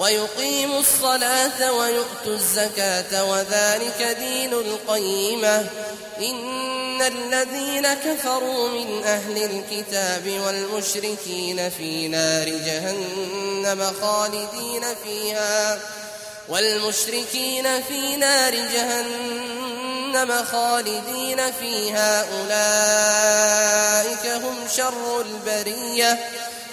ويقيموا الصلاة ويؤتوا الزكاة وذلك دين القيمة. إن الذين كفروا من أهل الكتاب والمشركين في نار جهنم خالدين فيها والمشركين في نار جهنم خالدين فيها. أولئك هم شر البرية.